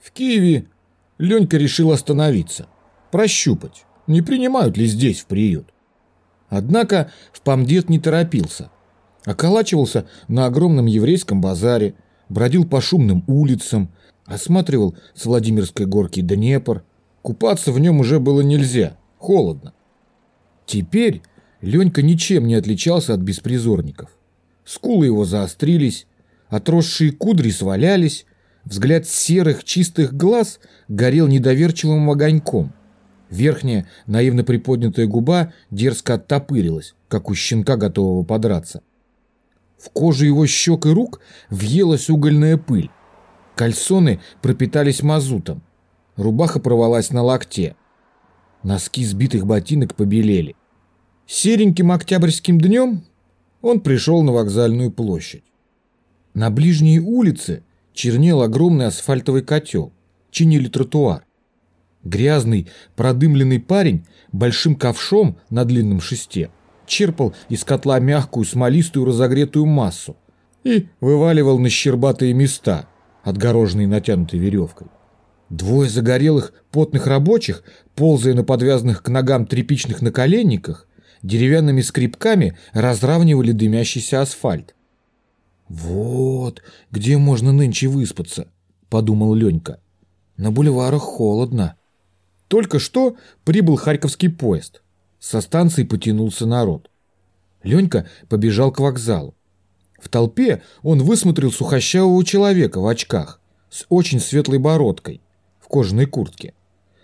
В Киеве Ленька решил остановиться, прощупать, не принимают ли здесь в приют. Однако в Памдет не торопился. Околачивался на огромном еврейском базаре, бродил по шумным улицам, осматривал с Владимирской горки Днепр. Купаться в нем уже было нельзя, холодно. Теперь Ленька ничем не отличался от беспризорников. Скулы его заострились, отросшие кудри свалялись, взгляд серых чистых глаз горел недоверчивым огоньком. Верхняя, наивно приподнятая губа дерзко оттопырилась, как у щенка, готового подраться. В кожу его щек и рук въелась угольная пыль. Кальсоны пропитались мазутом. Рубаха провалась на локте. Носки сбитых ботинок побелели. Сереньким октябрьским днем он пришел на вокзальную площадь. На ближней улице чернел огромный асфальтовый котел, чинили тротуар. Грязный, продымленный парень большим ковшом на длинном шесте черпал из котла мягкую смолистую разогретую массу и вываливал на щербатые места, отгороженные натянутой веревкой. Двое загорелых потных рабочих, ползая на подвязанных к ногам тряпичных наколенниках, деревянными скребками разравнивали дымящийся асфальт. «Вот, где можно нынче выспаться», — подумал Ленька. «На бульварах холодно». Только что прибыл Харьковский поезд. Со станции потянулся народ. Ленька побежал к вокзалу. В толпе он высмотрел сухощавого человека в очках с очень светлой бородкой в кожаной куртке.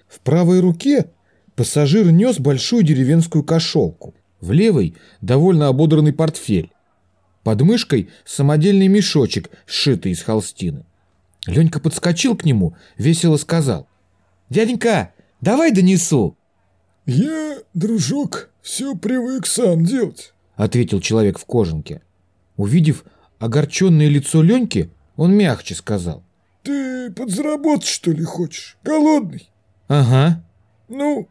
В правой руке пассажир нес большую деревенскую кошелку, в левой довольно ободранный портфель. Под мышкой самодельный мешочек, сшитый из холстины. Ленька подскочил к нему, весело сказал. «Дяденька, Давай донесу. Я, дружок, все привык сам делать, ответил человек в кожанке. Увидев огорченное лицо Леньки, он мягче сказал. Ты подзаработать, что ли, хочешь? Голодный? Ага. Ну,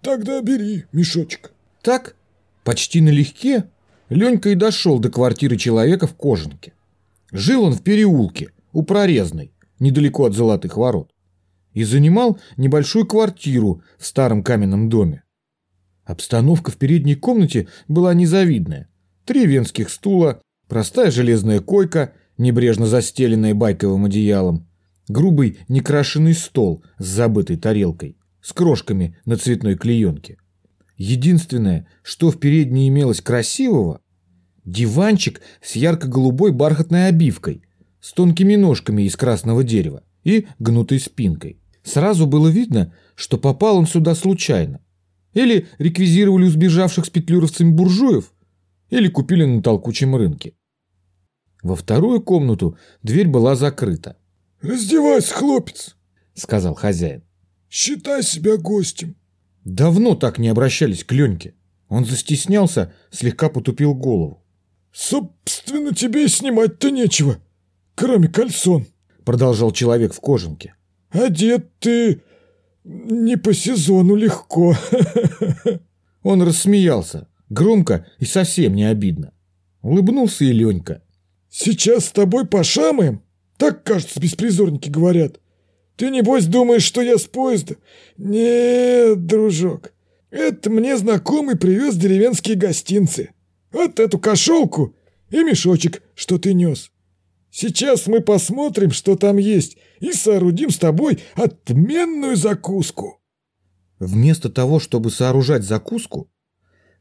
тогда бери мешочек. Так, почти налегке, Ленька и дошел до квартиры человека в кожанке. Жил он в переулке, у Прорезной, недалеко от Золотых ворот и занимал небольшую квартиру в старом каменном доме. Обстановка в передней комнате была незавидная. Три венских стула, простая железная койка, небрежно застеленная байковым одеялом, грубый некрашенный стол с забытой тарелкой, с крошками на цветной клеенке. Единственное, что в передней имелось красивого – диванчик с ярко-голубой бархатной обивкой, с тонкими ножками из красного дерева и гнутой спинкой. Сразу было видно, что попал он сюда случайно. Или реквизировали у сбежавших с петлюровцами буржуев, или купили на толкучем рынке. Во вторую комнату дверь была закрыта. «Раздевайся, хлопец!» — сказал хозяин. «Считай себя гостем». Давно так не обращались к Леньке. Он застеснялся, слегка потупил голову. «Собственно, тебе снимать-то нечего, кроме кальсон», — продолжал человек в кожанке. Одет ты не по сезону легко. Он рассмеялся, громко и совсем не обидно. Улыбнулся и Ленька. Сейчас с тобой пошамаем? Так, кажется, беспризорники говорят. Ты, небось, думаешь, что я с поезда? Нет, дружок, это мне знакомый привез деревенские гостинцы. Вот эту кошелку и мешочек, что ты нес. Сейчас мы посмотрим, что там есть, и соорудим с тобой отменную закуску. Вместо того, чтобы сооружать закуску,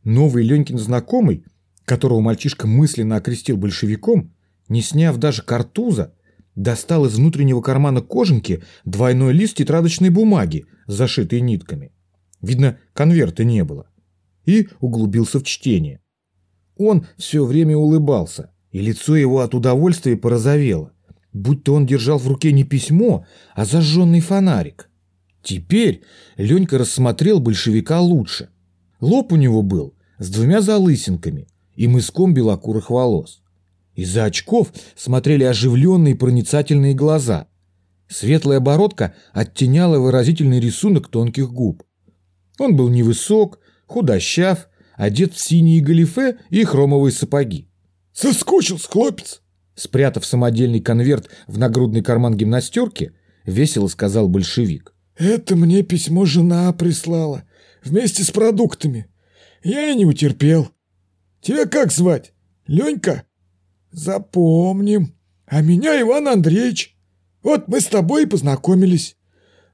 новый Ленькин знакомый, которого мальчишка мысленно окрестил большевиком, не сняв даже картуза, достал из внутреннего кармана кожанки двойной лист тетрадочной бумаги, зашитой нитками. Видно, конверта не было. И углубился в чтение. Он все время улыбался – и лицо его от удовольствия порозовело, будто он держал в руке не письмо, а зажженный фонарик. Теперь Ленька рассмотрел большевика лучше. Лоб у него был с двумя залысинками и мыском белокурых волос. Из-за очков смотрели оживленные проницательные глаза. Светлая бородка оттеняла выразительный рисунок тонких губ. Он был невысок, худощав, одет в синие галифе и хромовые сапоги. Соскучился, хлопец!» Спрятав самодельный конверт в нагрудный карман гимнастерки, весело сказал большевик. Это мне письмо жена прислала, вместе с продуктами. Я и не утерпел. Тебя как звать? Ленька? Запомним. А меня Иван Андреевич. Вот мы с тобой и познакомились.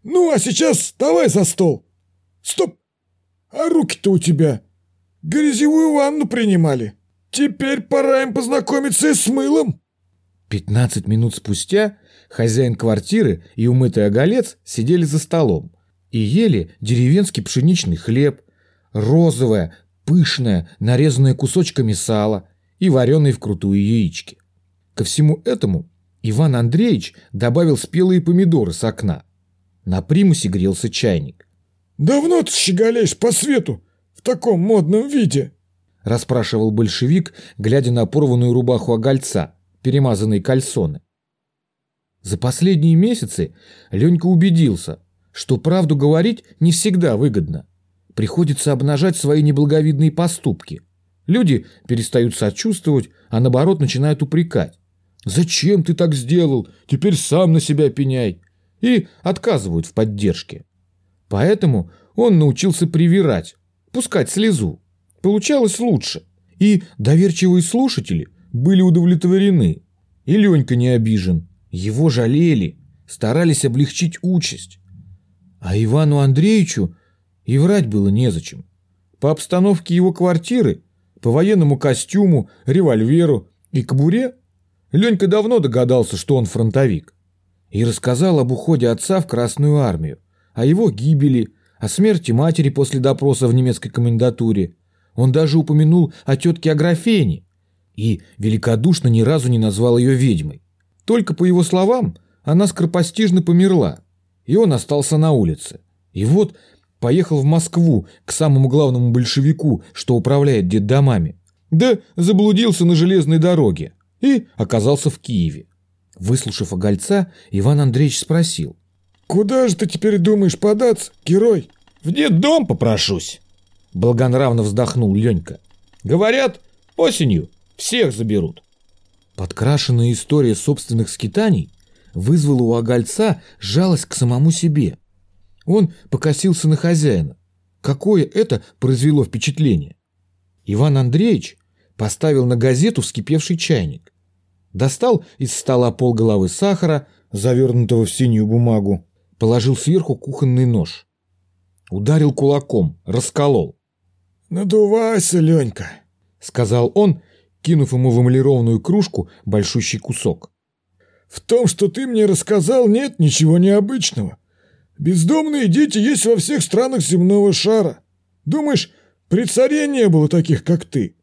Ну, а сейчас давай за стол. Стоп! А руки-то у тебя грязевую ванну принимали. Теперь пора им познакомиться и с мылом. Пятнадцать минут спустя хозяин квартиры и умытый оголец сидели за столом и ели деревенский пшеничный хлеб, розовое, пышное, нарезанное кусочками сала и вареные вкрутую яички. Ко всему этому Иван Андреевич добавил спелые помидоры с окна. На примусе грелся чайник. «Давно ты щеголяешь по свету в таком модном виде?» расспрашивал большевик, глядя на порванную рубаху огольца, перемазанные кальсоны. За последние месяцы Ленька убедился, что правду говорить не всегда выгодно. Приходится обнажать свои неблаговидные поступки. Люди перестают сочувствовать, а наоборот начинают упрекать. «Зачем ты так сделал? Теперь сам на себя пеняй!» И отказывают в поддержке. Поэтому он научился привирать, пускать слезу. Получалось лучше. И доверчивые слушатели были удовлетворены. И Ленька не обижен. Его жалели, старались облегчить участь. А Ивану Андреевичу и врать было незачем. По обстановке его квартиры, по военному костюму, револьверу и кобуре Ленька давно догадался, что он фронтовик. И рассказал об уходе отца в Красную армию, о его гибели, о смерти матери после допроса в немецкой комендатуре, он даже упомянул о тетке Аграфене и великодушно ни разу не назвал ее ведьмой. Только по его словам, она скоропостижно померла, и он остался на улице. И вот поехал в Москву к самому главному большевику, что управляет детдомами. Да заблудился на железной дороге и оказался в Киеве. Выслушав огольца, Иван Андреевич спросил. «Куда же ты теперь думаешь податься, герой?» «В детдом попрошусь». Благонравно вздохнул Ленька. Говорят, осенью всех заберут. Подкрашенная история собственных скитаний вызвала у огольца жалость к самому себе. Он покосился на хозяина. Какое это произвело впечатление? Иван Андреевич поставил на газету вскипевший чайник. Достал из стола полголовы сахара, завернутого в синюю бумагу, положил сверху кухонный нож. Ударил кулаком, расколол. «Надувайся, Ленька», — сказал он, кинув ему в эмалированную кружку большущий кусок. «В том, что ты мне рассказал, нет ничего необычного. Бездомные дети есть во всех странах земного шара. Думаешь, при царе не было таких, как ты?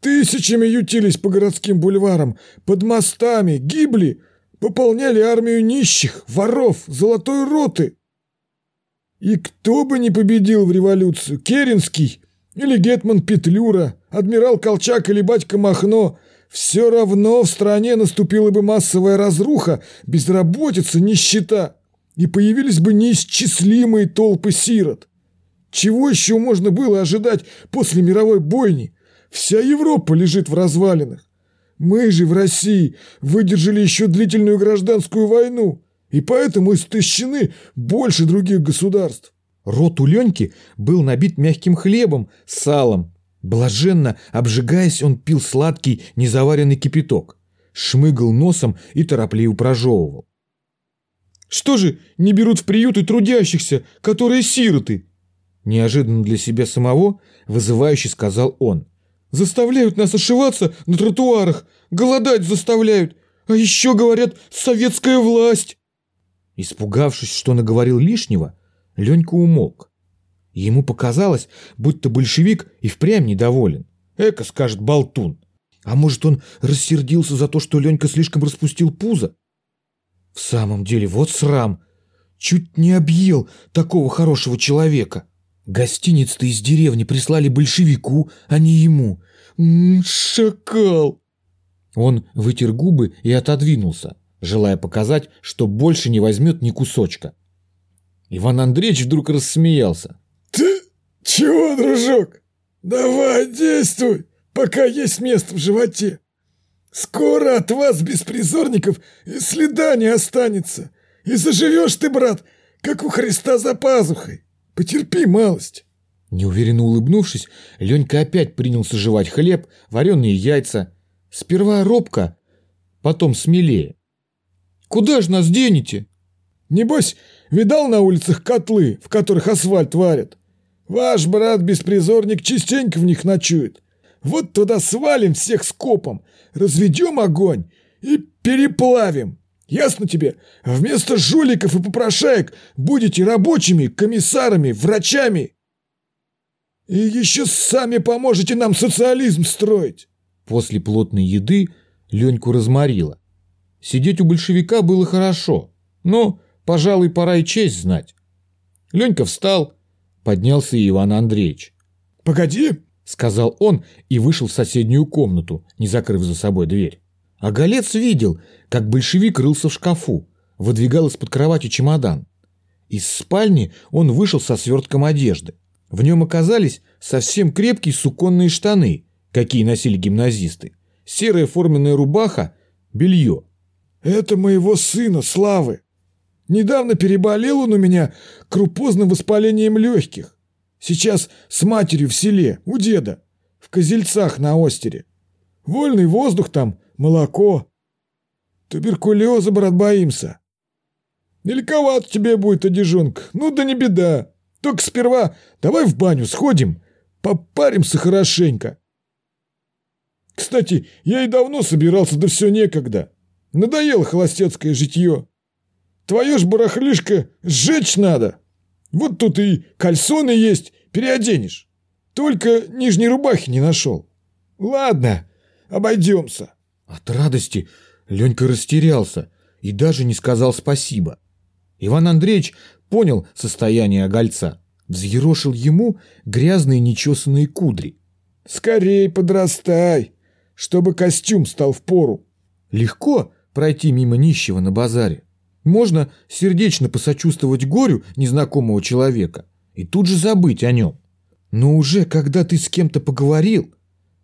Тысячами ютились по городским бульварам, под мостами, гибли, пополняли армию нищих, воров, золотой роты. И кто бы не победил в революцию, Керенский или Гетман Петлюра, адмирал Колчак или батька Махно, все равно в стране наступила бы массовая разруха, безработица, нищета, и появились бы неисчислимые толпы сирот. Чего еще можно было ожидать после мировой бойни? Вся Европа лежит в развалинах. Мы же в России выдержали еще длительную гражданскую войну, и поэтому истощены больше других государств. Рот у Леньки был набит мягким хлебом салом. Блаженно, обжигаясь, он пил сладкий, незаваренный кипяток, шмыгал носом и торопливо прожевывал. «Что же не берут в приюты трудящихся, которые сироты?» Неожиданно для себя самого, вызывающе сказал он. «Заставляют нас ошиваться на тротуарах, голодать заставляют, а еще, говорят, советская власть!» Испугавшись, что наговорил лишнего, Ленька умолк. Ему показалось, будто большевик и впрямь недоволен. Эко, скажет болтун. А может, он рассердился за то, что Ленька слишком распустил пузо? В самом деле, вот срам. Чуть не объел такого хорошего человека. Гостиниц-то из деревни прислали большевику, а не ему. М -м, шакал! Он вытер губы и отодвинулся, желая показать, что больше не возьмет ни кусочка. Иван Андреевич вдруг рассмеялся. «Ты чего, дружок? Давай, действуй, пока есть место в животе. Скоро от вас, беспризорников, и следа не останется. И заживешь ты, брат, как у Христа за пазухой. Потерпи малость. Неуверенно улыбнувшись, Ленька опять принялся жевать хлеб, вареные яйца. Сперва робко, потом смелее. «Куда ж нас денете?» «Небось, видал на улицах котлы, в которых асфальт варят? Ваш брат-беспризорник частенько в них ночует. Вот туда свалим всех скопом, разведем огонь и переплавим. Ясно тебе? Вместо жуликов и попрошаек будете рабочими, комиссарами, врачами. И еще сами поможете нам социализм строить. После плотной еды Леньку разморило. Сидеть у большевика было хорошо, но, пожалуй, пора и честь знать. Ленька встал, поднялся и Иван Андреевич. «Погоди!» — сказал он и вышел в соседнюю комнату, не закрыв за собой дверь. А Голец видел, как большевик рылся в шкафу, выдвигал из-под кровати чемодан. Из спальни он вышел со свертком одежды. В нем оказались совсем крепкие суконные штаны, какие носили гимназисты, серая форменная рубаха, белье. «Это моего сына, Славы. Недавно переболел он у меня крупозным воспалением легких. Сейчас с матерью в селе, у деда, в Козельцах на Остере. Вольный воздух там, молоко. Туберкулеза, брат, боимся. Великоват тебе будет одежонка, ну да не беда. Только сперва давай в баню сходим, попаримся хорошенько. Кстати, я и давно собирался, да все некогда. Надоело холостецкое житье. Твое ж барахлишко сжечь надо. Вот тут и кальсоны есть, переоденешь. Только нижней рубахи не нашел. Ладно, обойдемся. От радости Ленька растерялся и даже не сказал спасибо. Иван Андреевич понял состояние огольца, взъерошил ему грязные нечесанные кудри. «Скорей подрастай, чтобы костюм стал в пору». Легко пройти мимо нищего на базаре. Можно сердечно посочувствовать горю незнакомого человека и тут же забыть о нем. Но уже когда ты с кем-то поговорил,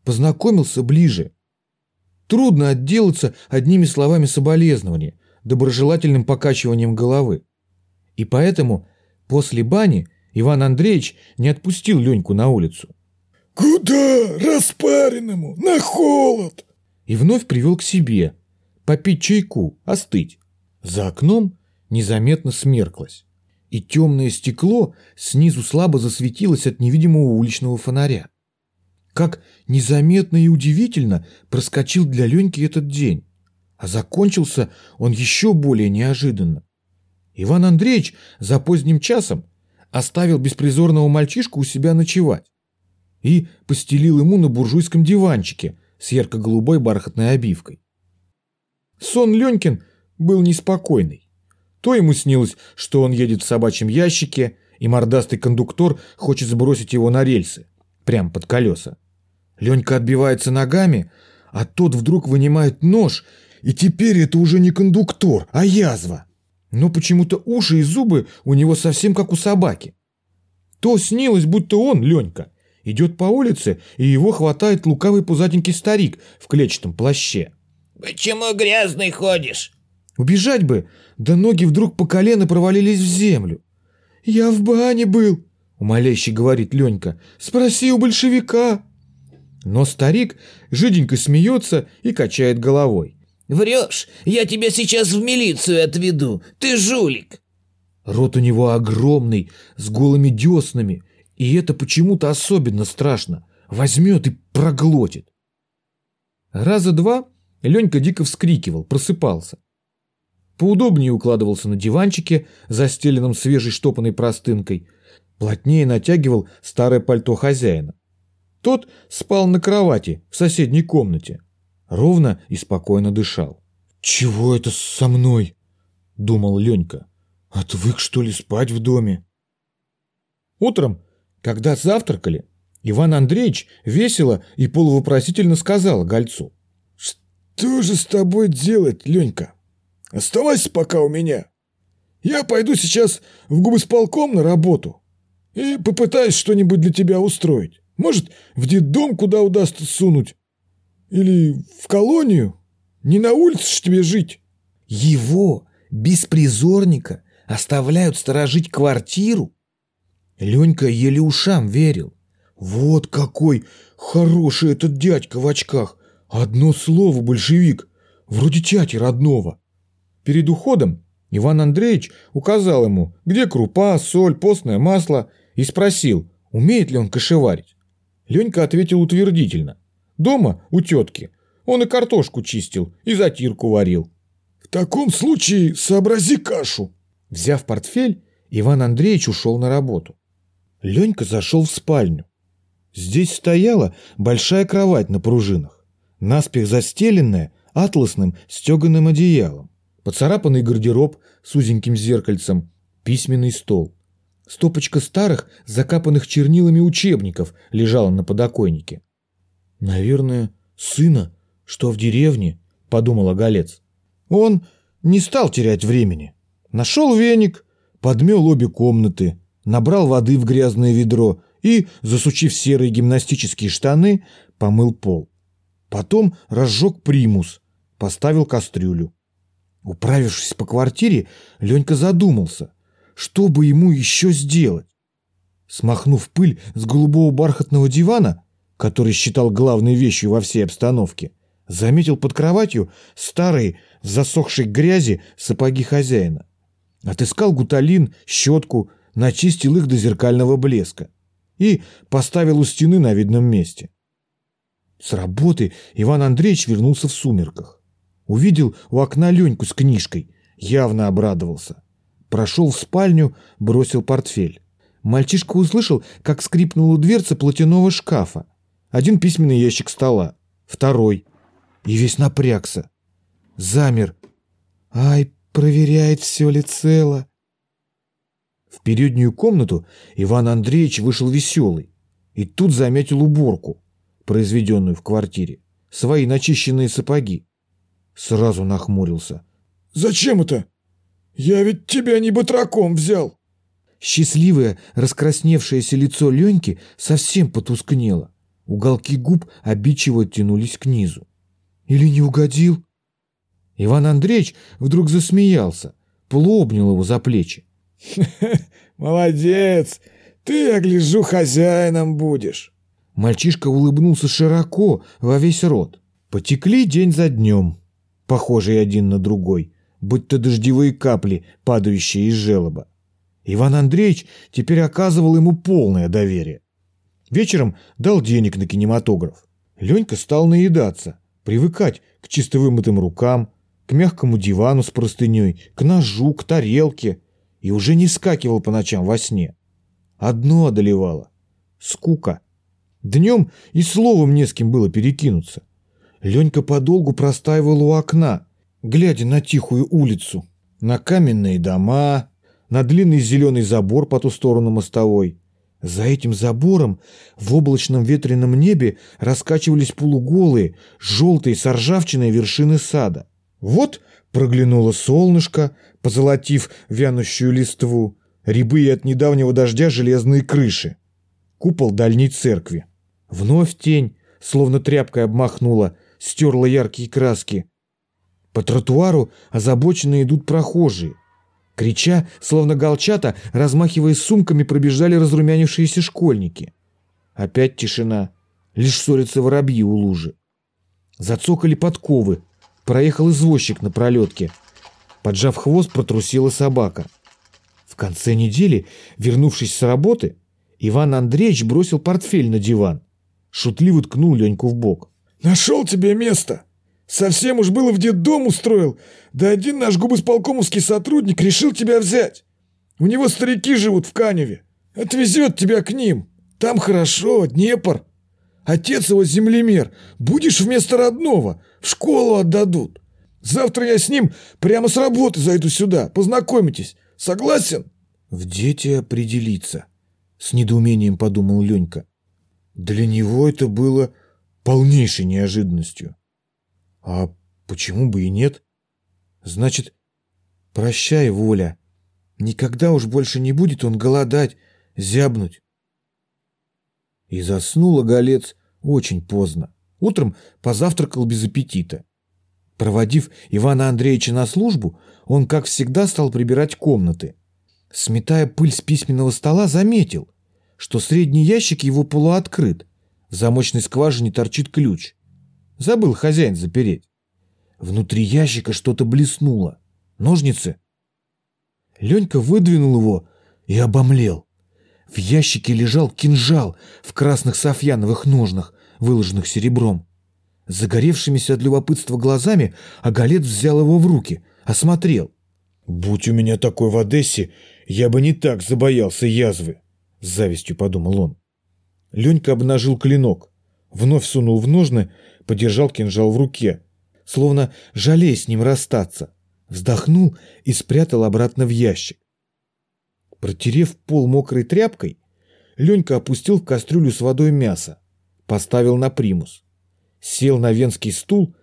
познакомился ближе, трудно отделаться одними словами соболезнования, доброжелательным покачиванием головы. И поэтому после бани Иван Андреевич не отпустил Леньку на улицу. «Куда? Распаренному? На холод!» И вновь привел к себе, попить чайку, остыть. За окном незаметно смерклось, и темное стекло снизу слабо засветилось от невидимого уличного фонаря. Как незаметно и удивительно проскочил для Леньки этот день, а закончился он еще более неожиданно. Иван Андреевич за поздним часом оставил беспризорного мальчишку у себя ночевать и постелил ему на буржуйском диванчике с ярко-голубой бархатной обивкой. Сон Ленькин был неспокойный. То ему снилось, что он едет в собачьем ящике, и мордастый кондуктор хочет сбросить его на рельсы, прямо под колеса. Ленька отбивается ногами, а тот вдруг вынимает нож, и теперь это уже не кондуктор, а язва. Но почему-то уши и зубы у него совсем как у собаки. То снилось, будто он, Ленька, идет по улице, и его хватает лукавый пузатенький старик в клетчатом плаще. «Почему грязный ходишь?» Убежать бы, да ноги вдруг по колено провалились в землю. «Я в бане был», — умоляюще говорит Ленька. «Спроси у большевика». Но старик жиденько смеется и качает головой. «Врешь? Я тебя сейчас в милицию отведу. Ты жулик!» Рот у него огромный, с голыми деснами, и это почему-то особенно страшно. Возьмет и проглотит. Раза два Ленька дико вскрикивал, просыпался. Поудобнее укладывался на диванчике, застеленном свежей штопанной простынкой, плотнее натягивал старое пальто хозяина. Тот спал на кровати в соседней комнате, ровно и спокойно дышал. «Чего это со мной?» – думал Ленька. «Отвык, что ли, спать в доме?» Утром, когда завтракали, Иван Андреевич весело и полувопросительно сказал Гольцу. «Что же с тобой делать, Ленька?» Оставайся пока у меня. Я пойду сейчас в губосполком на работу и попытаюсь что-нибудь для тебя устроить. Может, в детдом куда удастся сунуть. Или в колонию. Не на улице ж тебе жить. Его Беспризорника оставляют сторожить квартиру? Ленька еле ушам верил. Вот какой хороший этот дядька в очках. Одно слово, большевик, вроде тяти родного. Перед уходом Иван Андреевич указал ему, где крупа, соль, постное масло, и спросил, умеет ли он кошеварить. Ленька ответил утвердительно. Дома, у тетки, он и картошку чистил, и затирку варил. В таком случае сообрази кашу. Взяв портфель, Иван Андреевич ушел на работу. Ленька зашел в спальню. Здесь стояла большая кровать на пружинах, наспех застеленная атласным стеганым одеялом, поцарапанный гардероб с узеньким зеркальцем, письменный стол. Стопочка старых, закапанных чернилами учебников лежала на подоконнике. «Наверное, сына, что в деревне», — подумал Оголец. Он не стал терять времени. Нашел веник, подмел обе комнаты, набрал воды в грязное ведро и, засучив серые гимнастические штаны, помыл пол. Потом разжег примус, поставил кастрюлю. Управившись по квартире, Ленька задумался, что бы ему еще сделать. Смахнув пыль с голубого бархатного дивана, который считал главной вещью во всей обстановке, заметил под кроватью старые, в засохшей грязи сапоги хозяина. Отыскал гуталин, щетку, начистил их до зеркального блеска и поставил у стены на видном месте. С работы Иван Андреевич вернулся в сумерках. Увидел у окна Леньку с книжкой, явно обрадовался. Прошел в спальню, бросил портфель. Мальчишка услышал, как скрипнула дверца платяного шкафа. Один письменный ящик стола, второй. И весь напрягся. Замер. Ай, проверяет, все ли цело. В переднюю комнату Иван Андреевич вышел веселый. И тут заметил уборку, произведенную в квартире. Свои начищенные сапоги. Сразу нахмурился. «Зачем это? Я ведь тебя не батраком взял!» Счастливое, раскрасневшееся лицо Леньки совсем потускнело. Уголки губ обидчиво тянулись к низу. «Или не угодил?» Иван Андреевич вдруг засмеялся, полуобнял его за плечи. молодец! Ты, я гляжу, хозяином будешь!» Мальчишка улыбнулся широко, во весь рот. Потекли день за днем, похожие один на другой, будто дождевые капли, падающие из желоба. Иван Андреевич теперь оказывал ему полное доверие. Вечером дал денег на кинематограф. Ленька стал наедаться, привыкать к чисто вымытым рукам, к мягкому дивану с простыней, к ножу, к тарелке и уже не вскакивал по ночам во сне. Одно одолевало — скука. Днем и словом не с кем было перекинуться. Ленька подолгу простаивал у окна, глядя на тихую улицу, на каменные дома, на длинный зеленый забор по ту сторону мостовой. За этим забором в облачном ветреном небе раскачивались полуголые, желтые с ржавчиной вершины сада. Вот проглянуло солнышко, позолотив вянущую листву, рябые от недавнего дождя железные крыши. Купол дальней церкви. Вновь тень, словно тряпкой обмахнула, стерла яркие краски. По тротуару озабоченно идут прохожие. Крича, словно галчата, размахивая сумками, пробежали разрумянившиеся школьники. Опять тишина. Лишь ссорятся воробьи у лужи. Зацокали подковы. Проехал извозчик на пролетке. Поджав хвост, протрусила собака. В конце недели, вернувшись с работы, Иван Андреевич бросил портфель на диван. Шутливо ткнул Леньку в бок. «Нашел тебе место! Совсем уж было в детдом устроил, да один наш губосполкомовский сотрудник решил тебя взять. У него старики живут в Каневе. Отвезет тебя к ним. Там хорошо, Днепр. Отец его землемер. Будешь вместо родного. В школу отдадут. Завтра я с ним прямо с работы зайду сюда. Познакомитесь. Согласен?» «В дети определиться», — с недоумением подумал Ленька. Для него это было полнейшей неожиданностью. А почему бы и нет? Значит, прощай, Воля. Никогда уж больше не будет он голодать, зябнуть. И заснул оголец очень поздно. Утром позавтракал без аппетита. Проводив Ивана Андреевича на службу, он, как всегда, стал прибирать комнаты. Сметая пыль с письменного стола, заметил, что средний ящик его полуоткрыт. В замочной скважине торчит ключ. Забыл хозяин запереть. Внутри ящика что-то блеснуло. Ножницы? Ленька выдвинул его и обомлел. В ящике лежал кинжал в красных софьяновых ножнах, выложенных серебром. Загоревшимися от любопытства глазами Агалет взял его в руки, осмотрел. «Будь у меня такой в Одессе, я бы не так забоялся язвы», — с завистью подумал он. Ленька обнажил клинок, вновь сунул в ножны, подержал кинжал в руке, словно жалея с ним расстаться, вздохнул и спрятал обратно в ящик. Протерев пол мокрой тряпкой, Ленька опустил в кастрюлю с водой мясо, поставил на примус, сел на венский стул,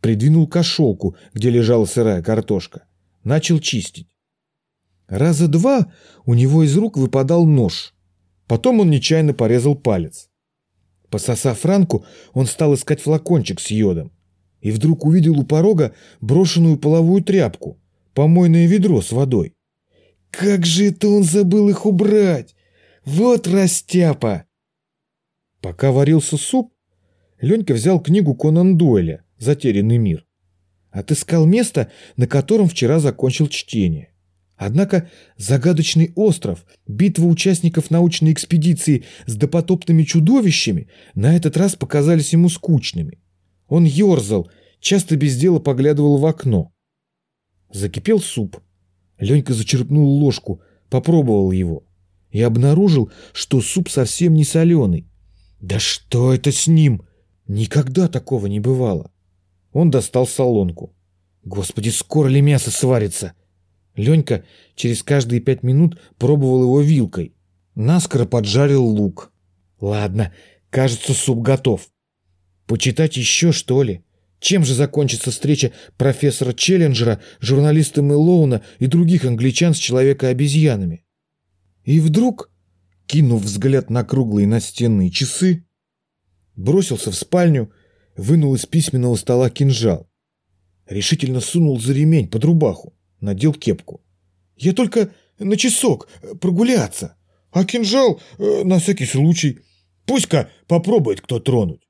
придвинул кошелку, где лежала сырая картошка, начал чистить. Раза два у него из рук выпадал нож. Потом он нечаянно порезал палец. Пососав ранку, он стал искать флакончик с йодом. И вдруг увидел у порога брошенную половую тряпку, помойное ведро с водой. Как же это он забыл их убрать! Вот растяпа! Пока варился суп, Ленька взял книгу Конан Дойля «Затерянный мир». Отыскал место, на котором вчера закончил чтение. Однако загадочный остров, битва участников научной экспедиции с допотопными чудовищами на этот раз показались ему скучными. Он ерзал, часто без дела поглядывал в окно. Закипел суп. Ленька зачерпнул ложку, попробовал его и обнаружил, что суп совсем не соленый. Да что это с ним? Никогда такого не бывало. Он достал солонку. Господи, скоро ли мясо сварится? Ленька через каждые пять минут пробовал его вилкой. Наскоро поджарил лук. Ладно, кажется, суп готов. Почитать еще, что ли? Чем же закончится встреча профессора Челленджера, журналиста Мэлоуна и других англичан с человека-обезьянами? И вдруг, кинув взгляд на круглые настенные часы, бросился в спальню, вынул из письменного стола кинжал. Решительно сунул за ремень под рубаху, надел кепку. «Я только на часок э, прогуляться, а кинжал э, на всякий случай. Пусть-ка попробует кто тронуть».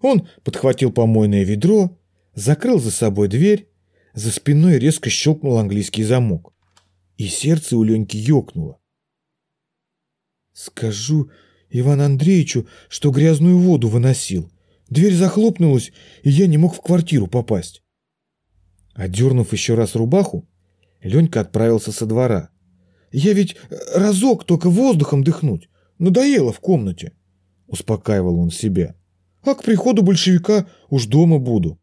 Он подхватил помойное ведро, закрыл за собой дверь, за спиной резко щелкнул английский замок. И сердце у Леньки ёкнуло. «Скажу Ивану Андреевичу, что грязную воду выносил. Дверь захлопнулась, и я не мог в квартиру попасть». Одернув еще раз рубаху, Ленька отправился со двора. «Я ведь разок только воздухом дыхнуть. Надоело в комнате», — успокаивал он себя. А к приходу большевика уж дома буду.